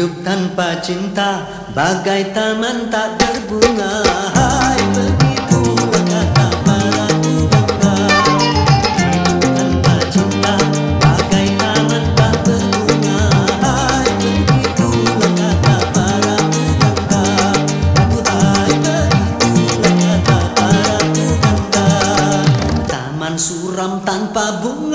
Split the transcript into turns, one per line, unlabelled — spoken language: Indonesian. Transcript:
hidup tanpa cinta bagai taman tak berbunga. Hai begitu kata para bunga Hidup tanpa cinta bagai taman tak berbunga. Hai begitu kata para aku Hai begitu kata para bunga Taman suram tanpa bunga.